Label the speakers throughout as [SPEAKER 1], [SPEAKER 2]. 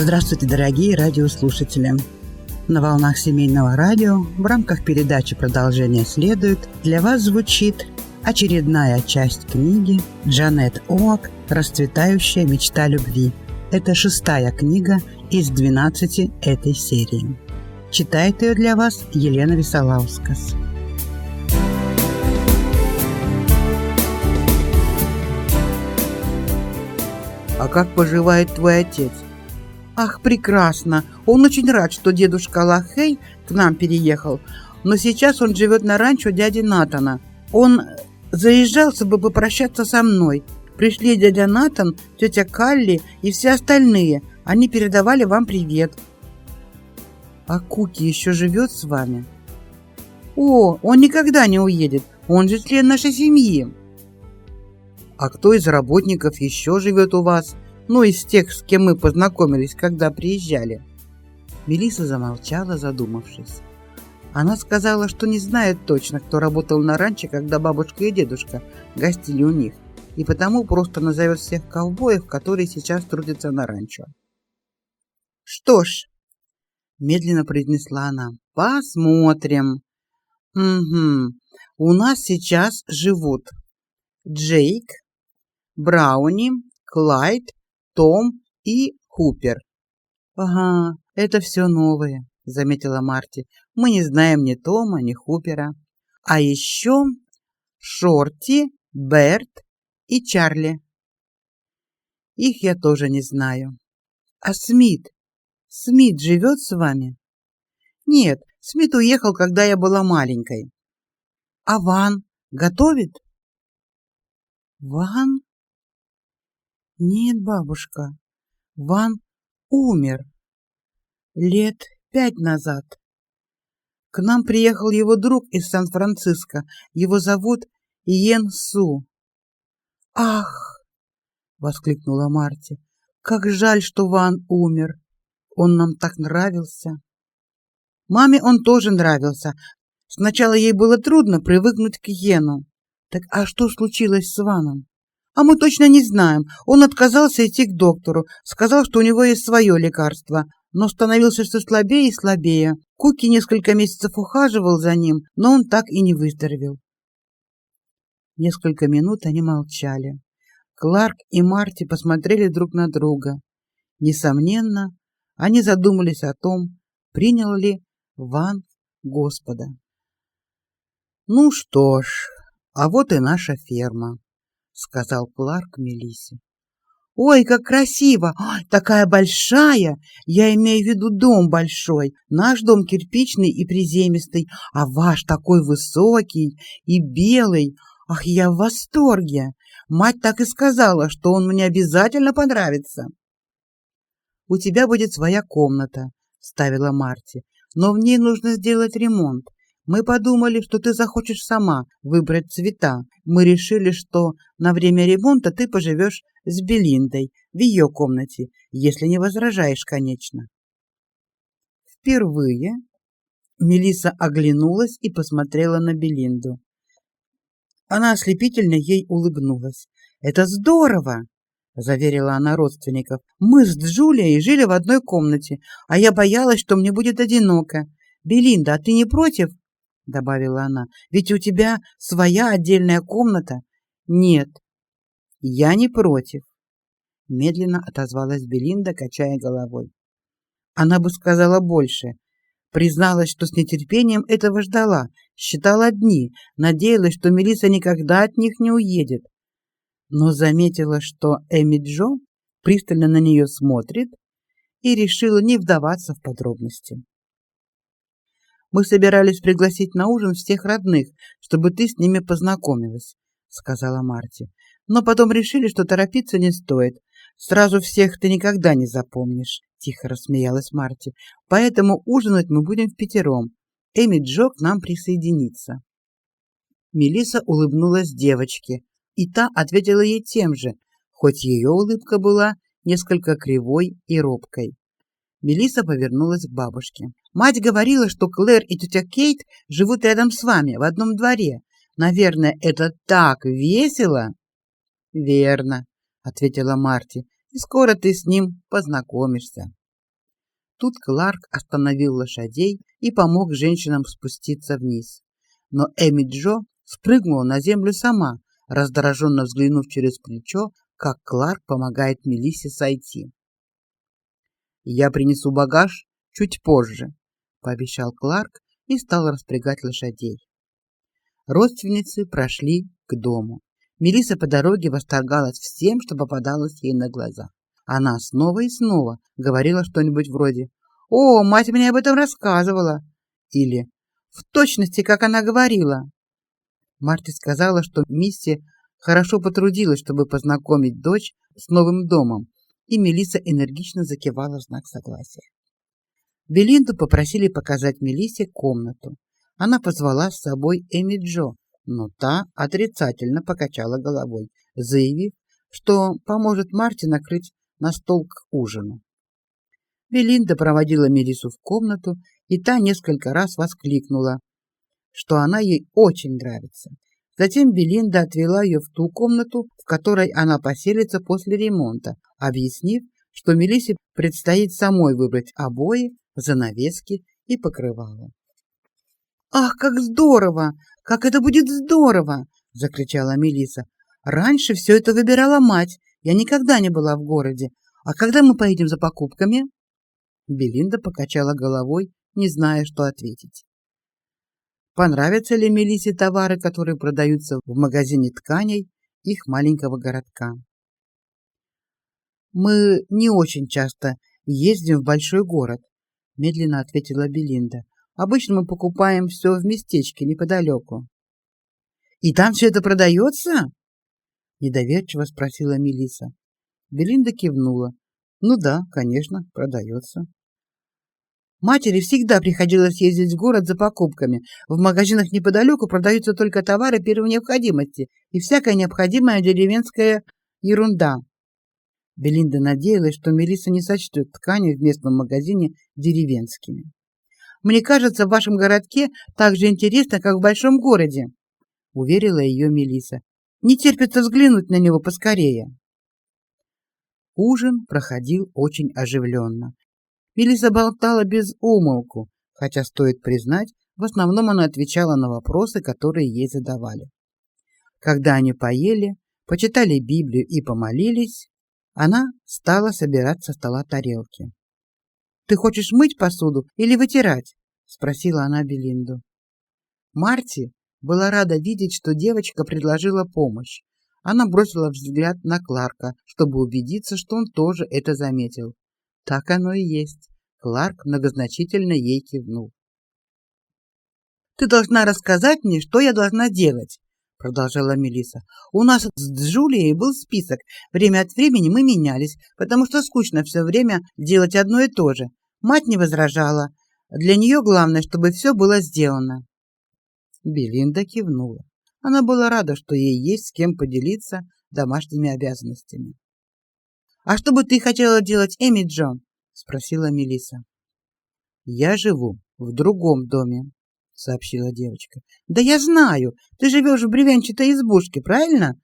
[SPEAKER 1] Здравствуйте, дорогие радиослушатели! На волнах семейного радио в рамках передачи «Продолжение следует» для вас звучит очередная часть книги Джанет Оак «Расцветающая мечта любви». Это шестая книга из 12 этой серии. Читает ее для вас Елена Висолаускас.
[SPEAKER 2] «А как поживает твой отец?» «Ах, прекрасно! Он очень рад, что дедушка Лахей к нам переехал, но сейчас он живет на ранчо дяди Натана. Он заезжал, чтобы попрощаться со мной. Пришли дядя Натан, тетя Калли и все остальные. Они передавали вам привет». «А Куки еще живет с вами?» «О, он никогда не уедет. Он же член нашей семьи». А кто из работников еще живет у вас? Ну, из тех, с кем мы познакомились, когда приезжали. Мелиса замолчала, задумавшись. Она сказала, что не знает точно, кто работал на ранчо, когда бабушка и дедушка гостили у них, и потому просто назовет всех ковбоев, которые сейчас трудятся на ранчо. Что ж, медленно произнесла она. Посмотрим. Угу. У нас сейчас живут Джейк, Брауни, Клайд, Том и Хупер. Ага, это все новое, заметила Марти. Мы не знаем ни Тома, ни Хупера. А еще Шорти, Берт и Чарли. Их я тоже не знаю. А Смит? Смит живет с вами? Нет, Смит уехал, когда я была маленькой. А Ван готовит? Ван? Нет, бабушка, Ван умер лет пять назад. К нам приехал его друг из Сан-Франциско. Его зовут Йен Су. Ах, воскликнула Марти. Как жаль, что Ван умер. Он нам так нравился. Маме он тоже нравился. Сначала ей было трудно привыкнуть к Йену. Так а что случилось с Ваном? А мы точно не знаем. Он отказался идти к доктору, сказал, что у него есть свое лекарство, но становился все слабее и слабее. Куки несколько месяцев ухаживал за ним, но он так и не выздоровел. Несколько минут они молчали. Кларк и Марти посмотрели друг на друга. Несомненно, они задумались о том, принял ли Ван Господа. Ну что ж, а вот и наша ферма сказал Кларк Мелисе. Ой, как красиво! Ой, такая большая! Я имею в виду дом большой. Наш дом кирпичный и приземистый, а ваш такой высокий и белый. Ах, я в восторге! Мать так и сказала, что он мне обязательно понравится. У тебя будет своя комната, ставила Марти, но в ней нужно сделать ремонт. Мы подумали, что ты захочешь сама выбрать цвета. Мы решили, что на время ремонта ты поживешь с Белиндой в ее комнате, если не возражаешь, конечно. Впервые Мелиса оглянулась и посмотрела на Белинду. Она ослепительно ей улыбнулась. Это здорово, заверила она родственников. Мы с Джулией жили в одной комнате, а я боялась, что мне будет одиноко. Белинда, а ты не против, добавила она. Ведь у тебя своя отдельная комната. Нет. Я не против, медленно отозвалась Белинда, качая головой. Она бы сказала больше, призналась, что с нетерпением этого ждала, считала дни, надеялась, что Мелиса никогда от них не уедет. Но заметила, что Эми Джо пристально на нее смотрит, и решила не вдаваться в подробности. Мы собирались пригласить на ужин всех родных, чтобы ты с ними познакомилась, сказала Марти. Но потом решили, что торопиться не стоит. Сразу всех ты никогда не запомнишь, тихо рассмеялась Марти. Поэтому ужинать мы будем впятером. Эми Джо к нам присоединится. Мелиса улыбнулась девочке, и та ответила ей тем же, хоть ее улыбка была несколько кривой и робкой. Мелиса повернулась к бабушке. Мать говорила, что Клэр и тетя Кейт живут рядом с вами в одном дворе. Наверное, это так весело. Верно, ответила Марти. И скоро ты с ним познакомишься. Тут Кларк остановил лошадей и помог женщинам спуститься вниз. Но Эми Джо спрыгнула на землю сама, раздраженно взглянув через плечо, как Кларк помогает Мелиссе сойти. Я принесу багаж чуть позже, пообещал Кларк и стал распрягать лошадей. Родственницы прошли к дому. Мелисса по дороге восторгалась всем, что попадалось ей на глаза. Она снова и снова говорила что-нибудь вроде: "О, мать мне об этом рассказывала" или "В точности, как она говорила". Марти сказала, что Мисси хорошо потрудилась, чтобы познакомить дочь с новым домом, и Мелисса энергично закивала в знак согласия. Белинду попросили показать Мелиссе комнату. Она позвала с собой Эми Джо, но та отрицательно покачала головой, заявив, что поможет Марте накрыть на стол к ужину. Белинда проводила Мелису в комнату, и та несколько раз воскликнула, что она ей очень нравится. Затем Белинда отвела ее в ту комнату, в которой она поселится после ремонта, объяснив, что Мелисе предстоит самой выбрать обои, занавески и покрывало. Ах, как здорово! Как это будет здорово, закричала Мелиса. Раньше все это выбирала мать. Я никогда не была в городе. А когда мы поедем за покупками? Белинда покачала головой, не зная, что ответить. Понравятся ли Мелисе товары, которые продаются в магазине тканей их маленького городка? Мы не очень часто ездим в большой город, медленно ответила Белинда. Обычно мы покупаем все в местечке неподалеку. И там все это продается? недоверчиво спросила Мелиса. Белинда кивнула. Ну да, конечно, продается. Матери всегда приходилось ездить в город за покупками. В магазинах неподалеку продаются только товары первой необходимости и всякая необходимая деревенская ерунда. Белинда надеялась, что Мелисса не сочтет ткани в местном магазине деревенскими. Мне кажется, в вашем городке так же интересно, как в большом городе, уверила ее Мелиса. Не терпится взглянуть на него поскорее. Ужин проходил очень оживленно. Мелиса болтала без умолку, хотя стоит признать, в основном она отвечала на вопросы, которые ей задавали. Когда они поели, почитали Библию и помолились, она стала собирать со стола тарелки. Ты хочешь мыть посуду или вытирать? спросила она Белинду. Марти была рада видеть, что девочка предложила помощь. Она бросила взгляд на Кларка, чтобы убедиться, что он тоже это заметил. Так оно и есть. Кларк многозначительно ей кивнул. Ты должна рассказать мне, что я должна делать, продолжала Мелиса. У нас с Джулией был список. Время от времени мы менялись, потому что скучно все время делать одно и то же. Мать не возражала. Для нее главное, чтобы все было сделано. Белинда кивнула. Она была рада, что ей есть с кем поделиться домашними обязанностями. А что бы ты хотела делать, Эми Джон? спросила Мелиса. Я живу в другом доме, сообщила девочка. Да я знаю. Ты живешь в бревенчатой избушке, правильно?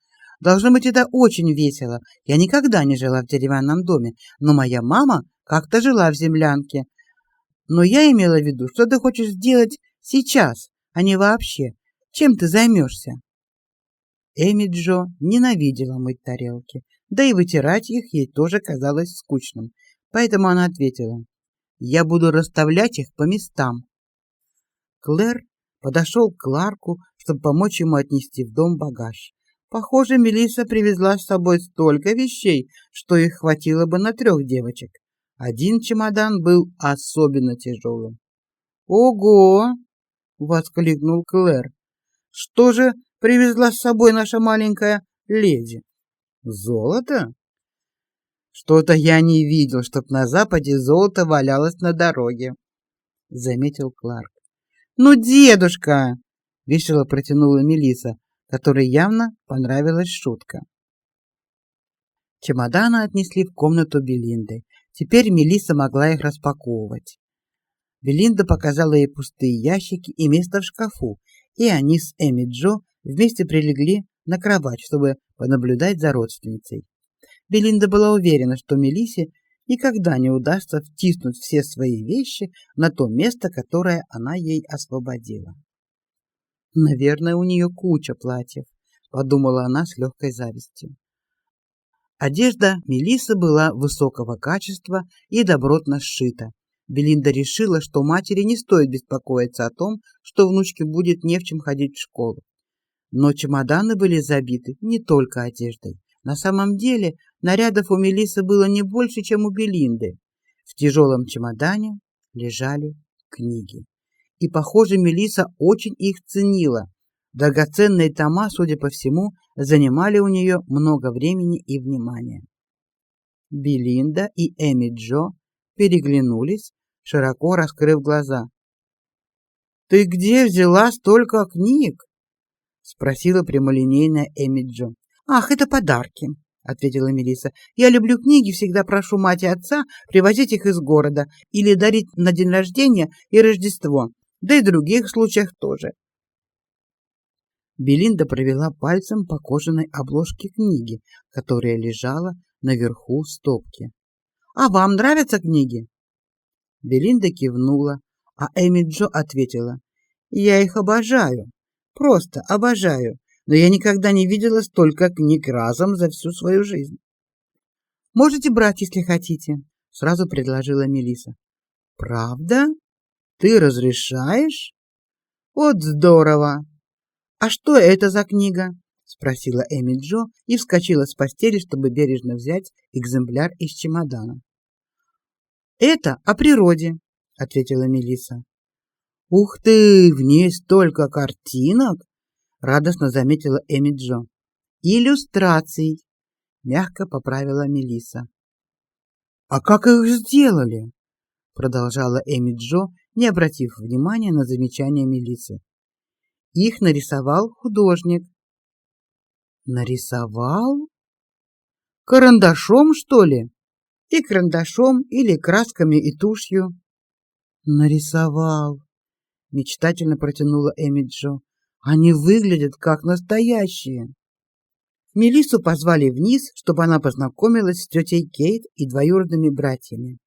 [SPEAKER 2] Должно быть это очень весело. Я никогда не жила в деревянном доме, но моя мама как-то жила в землянке. Но я имела в виду, что ты хочешь сделать сейчас, а не вообще. Чем ты займешься? Эми Джо ненавидела мыть тарелки, да и вытирать их ей тоже казалось скучным. Поэтому она ответила: "Я буду расставлять их по местам". Клэр подошел к Кларку, чтобы помочь ему отнести в дом багаж. Похоже, Мелисса привезла с собой столько вещей, что их хватило бы на трех девочек. Один чемодан был особенно тяжелым. Ого! воскликнул Клэр. Что же привезла с собой наша маленькая леди? Золото? Что-то я не видел, чтоб на западе золото валялось на дороге, заметил Кларк. Ну, дедушка, весело протянула Мелиса, которой явно понравилась шутка. Чемоданы отнесли в комнату Белинды. Теперь Мелиса могла их распаковывать. Белинда показала ей пустые ящики и место в шкафу, и они с Эми Джо вместе прилегли на кровать, чтобы понаблюдать за родственницей. Белинда была уверена, что Мелисе никогда не удастся втиснуть все свои вещи на то место, которое она ей освободила. Наверное, у нее куча платьев, подумала она с легкой завистью. Одежда Мелисы была высокого качества и добротно сшита. Белинда решила, что матери не стоит беспокоиться о том, что внучке будет не в чем ходить в школу. Но чемоданы были забиты не только одеждой. На самом деле, нарядов у Мелисы было не больше, чем у Белинды. В тяжелом чемодане лежали книги. И, похоже, Мелиса очень их ценила. Драгоценные тома, судя по всему, занимали у нее много времени и внимания. Белинда и Эми Джо переглянулись, широко раскрыв глаза. Ты где взяла столько книг? спросила прямолинейная Эми Джо. Ах, это подарки, ответила Мелиса. Я люблю книги, всегда прошу мать и отца привозить их из города или дарить на день рождения и Рождество, да и в других случаях тоже. Белинда провела пальцем по кожаной обложке книги, которая лежала наверху стопки. А вам нравятся книги? Белинда кивнула, а Эми Джо ответила: "Я их обожаю, просто обожаю, но я никогда не видела столько книг разом за всю свою жизнь". "Можете брать, если хотите", сразу предложила Мелиса. "Правда? Ты разрешаешь? Вот здорово. А что это за книга?" спросила Эми Джо и вскочила с постели, чтобы бережно взять экземпляр из чемодана. Это о природе, ответила Мелиса. Ух ты, в ней столько картинок, радостно заметила Эми Джо. Иллюстраций, мягко поправила Мелиса. А как их сделали? продолжала Эми Джо, не обратив внимания на замечание Мелисы. Их нарисовал художник. Нарисовал? Карандашом, что ли? и карандашом или красками и тушью. Нарисовал. Мечтательно протянула Эми Джо. Они выглядят как настоящие. Мелису позвали вниз, чтобы она познакомилась с тетей Кейт и двоюродными братьями.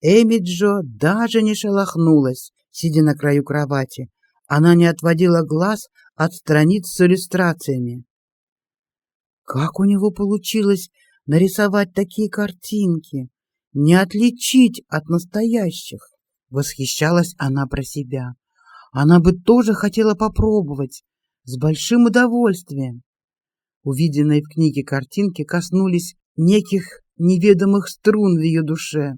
[SPEAKER 2] Эми Джо даже не шелохнулась, сидя на краю кровати. Она не отводила глаз от страниц с иллюстрациями. Как у него получилось нарисовать такие картинки, не отличить от настоящих. Восхищалась она про себя. Она бы тоже хотела попробовать с большим удовольствием. Увиденные в книге картинки коснулись неких неведомых струн в ее душе.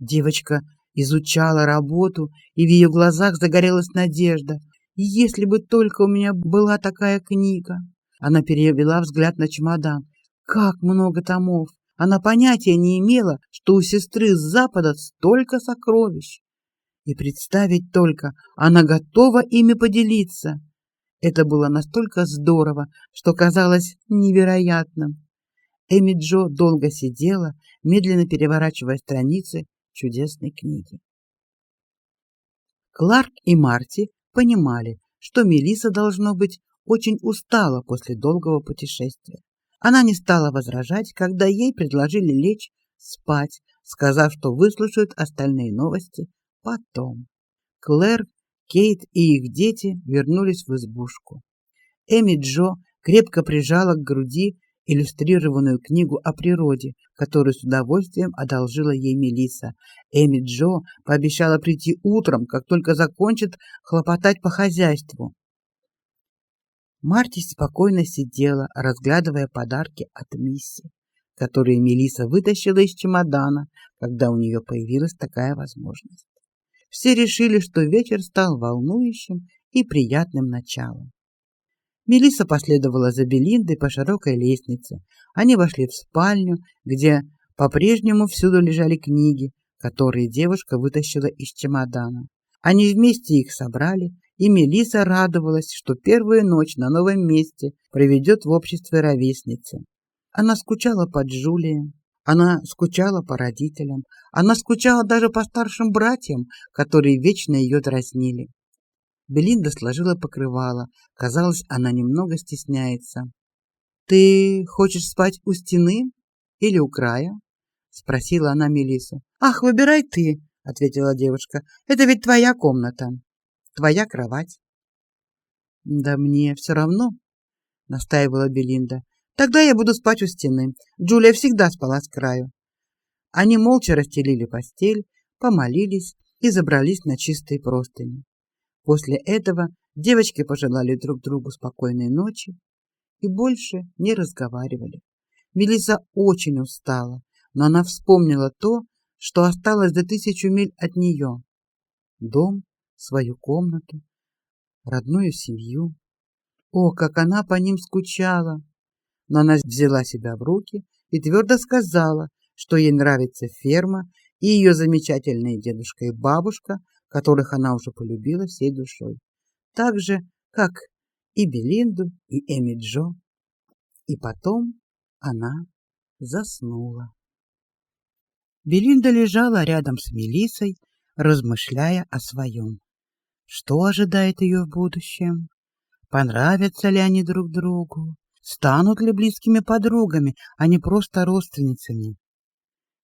[SPEAKER 2] Девочка изучала работу, и в ее глазах загорелась надежда. Если бы только у меня была такая книга. Она перевела взгляд на чемодан. Как много томов! Она понятия не имела, что у сестры с запада столько сокровищ. И представить только, она готова ими поделиться. Это было настолько здорово, что казалось невероятным. Эми Джо долго сидела, медленно переворачивая страницы чудесной книги. Кларк и Марти понимали, что Мелиса должно быть очень устала после долгого путешествия. Она не стала возражать, когда ей предложили лечь спать, сказав, что выслушают остальные новости потом. Клэр, Кейт и их дети вернулись в избушку. Эми Джо крепко прижала к груди иллюстрированную книгу о природе, которую с удовольствием одолжила ей Мелиса. Эми Джо пообещала прийти утром, как только закончит хлопотать по хозяйству. Марти спокойно сидела, разглядывая подарки от Мисси, которые Мелиса вытащила из чемодана, когда у нее появилась такая возможность. Все решили, что вечер стал волнующим и приятным началом. Мелиса последовала за Белиндой по широкой лестнице. Они вошли в спальню, где по-прежнему всюду лежали книги, которые девушка вытащила из чемодана. Они вместе их собрали и Мелиса радовалась, что первую ночь на новом месте проведет в обществе ровесницы. Она скучала по Джулии, она скучала по родителям, она скучала даже по старшим братьям, которые вечно ее дразнили. Белинда сложила покрывало. Казалось, она немного стесняется. Ты хочешь спать у стены или у края? спросила она Мелиссу. Ах, выбирай ты, ответила девушка. Это ведь твоя комната, твоя кровать. Да мне все равно, настаивала Белинда. Тогда я буду спать у стены. Джулия всегда спала с краю. Они молча расстелили постель, помолились и забрались на чистые простыни. После этого девочки пожелали друг другу спокойной ночи и больше не разговаривали. Мелиса очень устала, но она вспомнила то, что осталось за тысячу миль от нее: дом, свою комнату, родную семью. О, как она по ним скучала! Но она взяла себя в руки и твердо сказала, что ей нравится ферма и ее замечательные дедушка и бабушка, которых она уже полюбила всей душой, так же, как и Белинду, и Эми Джо. И потом она заснула. Белинда лежала рядом с Мелисой, размышляя о своем. Что ожидает ее в будущем? Понравятся ли они друг другу? Станут ли близкими подругами, а не просто родственницами?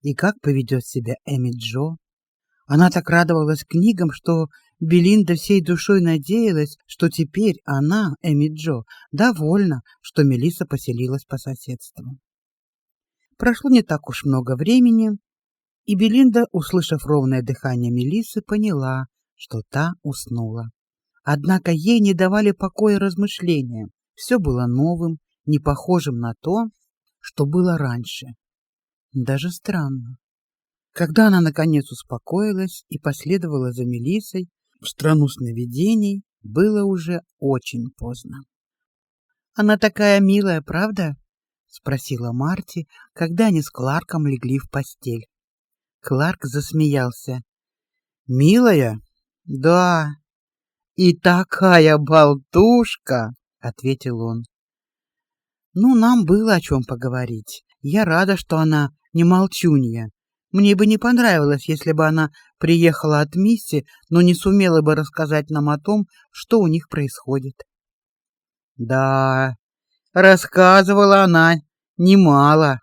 [SPEAKER 2] И как поведет себя Эми Джо? Она так радовалась книгам, что Белинда всей душой надеялась, что теперь она, Эми Джо, довольна, что Мелиса поселилась по соседству. Прошло не так уж много времени, и Белинда, услышав ровное дыхание Мелисы, поняла, что та уснула. Однако ей не давали покоя размышления. Все было новым, не похожим на то, что было раньше. Даже странно. Когда она наконец успокоилась и последовала за Мелисой в страну сновидений, было уже очень поздно. Она такая милая, правда? спросила Марти, когда они с Кларком легли в постель. Кларк засмеялся. Милая? Да. И такая болтушка, ответил он. Ну, нам было о чем поговорить. Я рада, что она не молчунья. Мне бы не понравилось, если бы она приехала от Мисси, но не сумела бы рассказать нам о том, что у них происходит. Да, рассказывала она немало,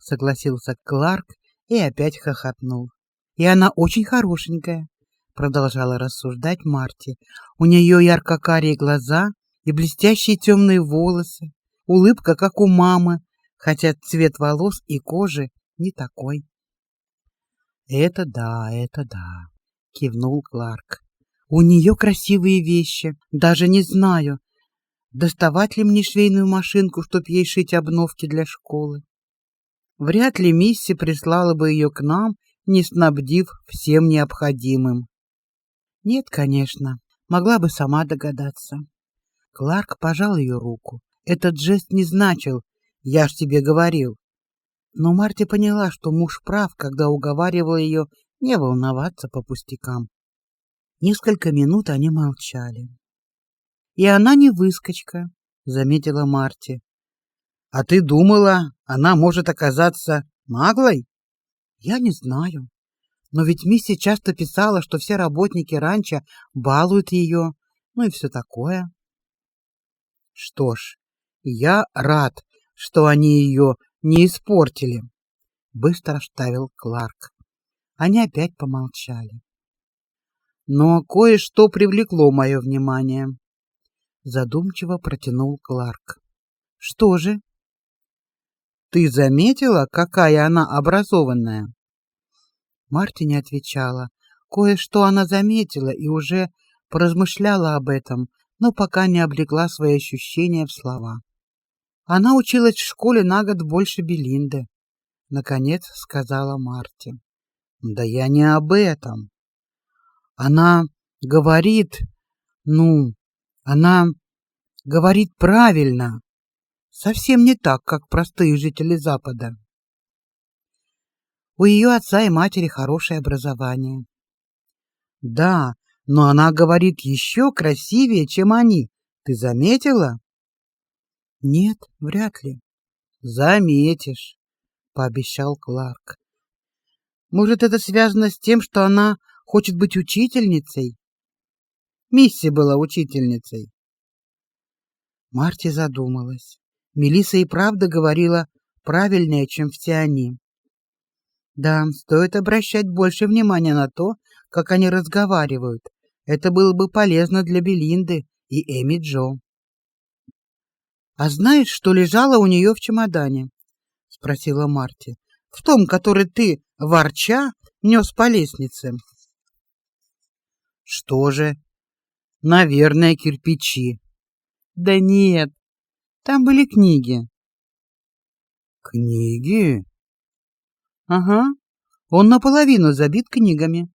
[SPEAKER 2] согласился Кларк и опять хохотнул. И она очень хорошенькая, продолжала рассуждать Марти. У нее ярко-карие глаза и блестящие темные волосы, улыбка как у мамы, хотя цвет волос и кожи не такой. Это да, это да, кивнул Кларк. У нее красивые вещи, даже не знаю, доставать ли мне швейную машинку, чтоб ей шить обновки для школы. Вряд ли Мисси прислала бы ее к нам, не снабдив всем необходимым. Нет, конечно, могла бы сама догадаться. Кларк пожал ее руку. Этот жест не значил: "Я ж тебе говорил". Но Марти поняла, что муж прав, когда уговаривал ее не волноваться по пустякам. Несколько минут они молчали. И она не выскочка, заметила Марти. А ты думала, она может оказаться наглой? Я не знаю. Но ведь Мисси часто писала, что все работники ранчо балуют ее, ну и все такое. Что ж, я рад, что они ее не испортили, быстро вставил Кларк. Они опять помолчали. Но кое-что привлекло мое внимание, задумчиво протянул Кларк. Что же? Ты заметила, какая она образованная? Марти не отвечала. Кое-что она заметила и уже поразмышляла об этом, но пока не облегла свои ощущения в слова. Она училась в школе на год больше Белинды, наконец сказала Марти. Да я не об этом. Она говорит, ну, она говорит правильно, совсем не так, как простые жители Запада. У ее отца и матери хорошее образование. Да, но она говорит еще красивее, чем они. Ты заметила? Нет, вряд ли. Заметишь, пообещал Кларк. Может, это связано с тем, что она хочет быть учительницей? Мисси была учительницей. Марти задумалась. Мелиса и правда говорила правильнее, чем все они. Да, стоит обращать больше внимания на то, как они разговаривают. Это было бы полезно для Белинды и Эми Джо. А знаешь, что лежало у нее в чемодане? спросила Марти. В том, который ты, ворча, нес по лестнице. Что же? Наверное, кирпичи. Да нет. Там были книги. Книги? Ага. Он наполовину забит книгами,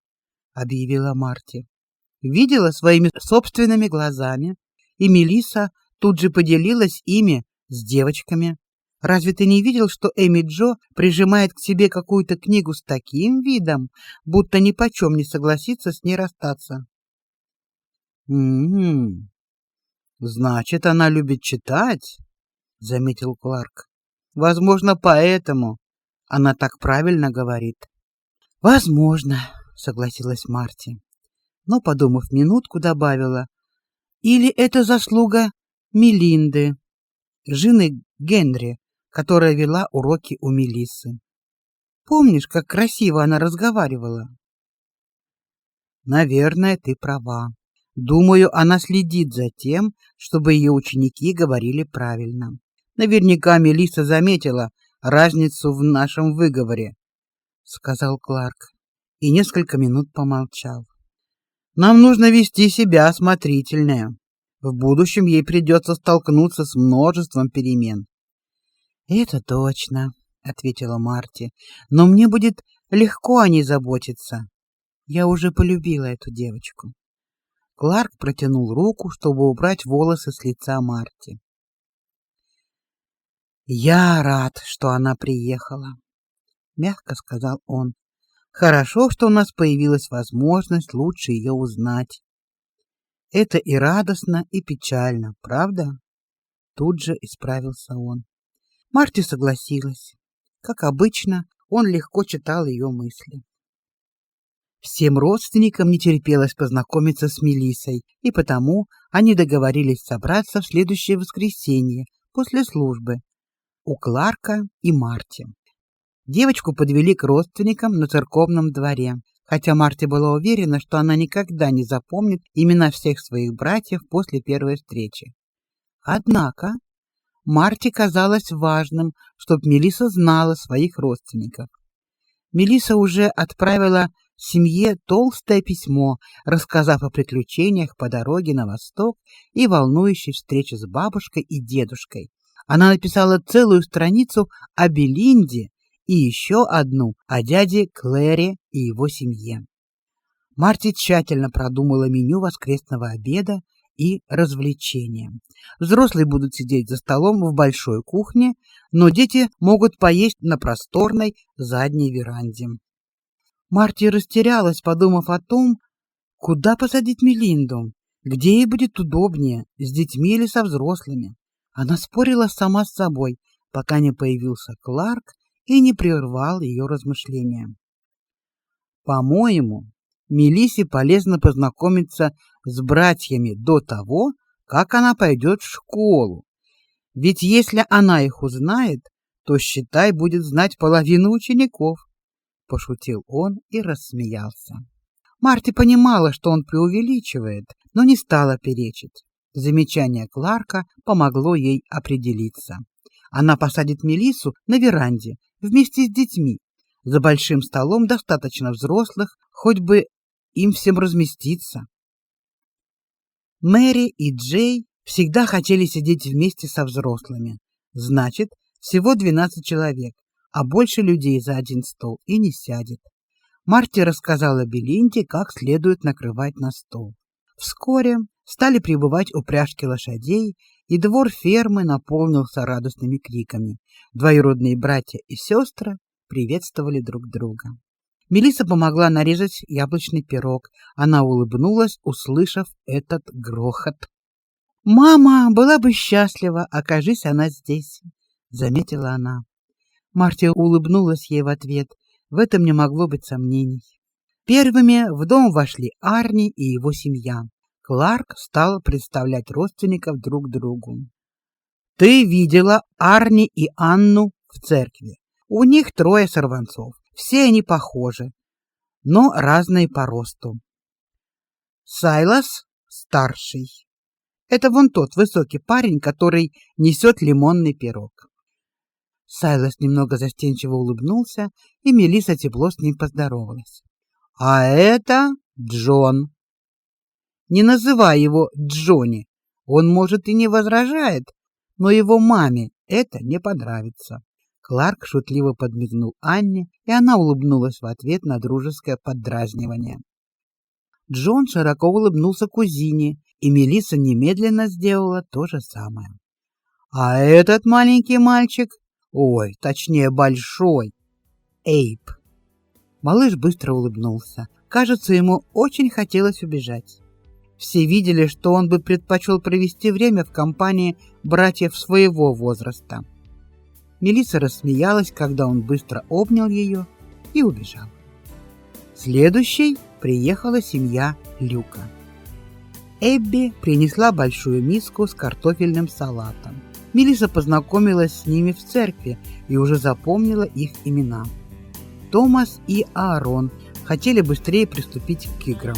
[SPEAKER 2] объявила Марти. Видела своими собственными глазами, и Мелиса тут же поделилась ими с девочками. Разве ты не видел, что Эми Джо прижимает к себе какую-то книгу с таким видом, будто ни почем не согласится с ней расстаться? М-м. Значит, она любит читать, заметил Кларк. Возможно, поэтому она так правильно говорит. Возможно, согласилась Марти. Но, подумав минутку, добавила: или это заслуга Мелинды, жены Генри, которая вела уроки у Мелиссы. Помнишь, как красиво она разговаривала? Наверное, ты права. Думаю, она следит за тем, чтобы ее ученики говорили правильно. Наверняка Мелисса заметила разницу в нашем выговоре, сказал Кларк и несколько минут помолчал. Нам нужно вести себя осмотрительнее. В будущем ей придется столкнуться с множеством перемен. Это точно, ответила Марти. Но мне будет легко о ней заботиться. Я уже полюбила эту девочку. Кларк протянул руку, чтобы убрать волосы с лица Марти. Я рад, что она приехала, мягко сказал он. Хорошо, что у нас появилась возможность лучше ее узнать. Это и радостно, и печально, правда? Тут же исправился он. Марти согласилась. Как обычно, он легко читал ее мысли. Всем родственникам не терпелось познакомиться с Мелисой, и потому они договорились собраться в следующее воскресенье после службы у Кларка и Марти. Девочку подвели к родственникам на церковном дворе, хотя Марти была уверена, что она никогда не запомнит имена всех своих братьев после первой встречи. Однако Марти казалось важным, чтобы Мелиса знала своих родственников. Мелиса уже отправила семье толстое письмо, рассказав о приключениях по дороге на восток и волнующей встрече с бабушкой и дедушкой. Она написала целую страницу о Белинде и еще одну о дяде Клэре и его семье. Марти тщательно продумала меню воскресного обеда и развлечения. Взрослые будут сидеть за столом в большой кухне, но дети могут поесть на просторной задней веранде. Марти растерялась, подумав о том, куда посадить Мелинду, где ей будет удобнее, с детьми или со взрослыми. Она спорила сама с собой, пока не появился Кларк и не прервал ее размышления. По-моему, Мелисе полезно познакомиться с братьями до того, как она пойдет в школу. Ведь если она их узнает, то считай будет знать половину учеников пошутил он и рассмеялся. Марти понимала, что он преувеличивает, но не стала перечить. Замечание Кларка помогло ей определиться. Она посадит Мелису на веранде вместе с детьми. За большим столом достаточно взрослых, хоть бы им всем разместиться. Мэри и Джей всегда хотели сидеть вместе со взрослыми. Значит, всего 12 человек а больше людей за один стол и не сядет. Марти рассказала Белинде, как следует накрывать на стол. Вскоре стали прибывать упряжки лошадей, и двор фермы наполнился радостными криками. Двоюродные братья и сестры приветствовали друг друга. Мелиса помогла нарезать яблочный пирог. Она улыбнулась, услышав этот грохот. Мама была бы счастлива, окажись она здесь, заметила она. Марти улыбнулась ей в ответ. В этом не могло быть сомнений. Первыми в дом вошли Арни и его семья. Кларк стал представлять родственников друг другу. Ты видела Арни и Анну в церкви. У них трое сорванцов. Все они похожи, но разные по росту. Сайлас старший. Это вон тот высокий парень, который несет лимонный пирог. Сайлас немного застенчиво улыбнулся, и Мелиса тепло с ним поздоровалась. А это Джон. Не называй его Джонни. Он, может, и не возражает, но его маме это не понравится. Кларк шутливо подмигнул Анне, и она улыбнулась в ответ на дружеское поддразнивание. Джон широко улыбнулся кузине, и Мелисса немедленно сделала то же самое. А этот маленький мальчик, ой, точнее большой, Эйп. Малыш быстро улыбнулся. Кажется, ему очень хотелось убежать. Все видели, что он бы предпочел провести время в компании братьев своего возраста. Мелисса рассмеялась, когда он быстро обнял ее и убежал. Следующей приехала семья Люка. Эбби принесла большую миску с картофельным салатом. Мелисса познакомилась с ними в церкви и уже запомнила их имена. Томас и Аарон хотели быстрее приступить к играм.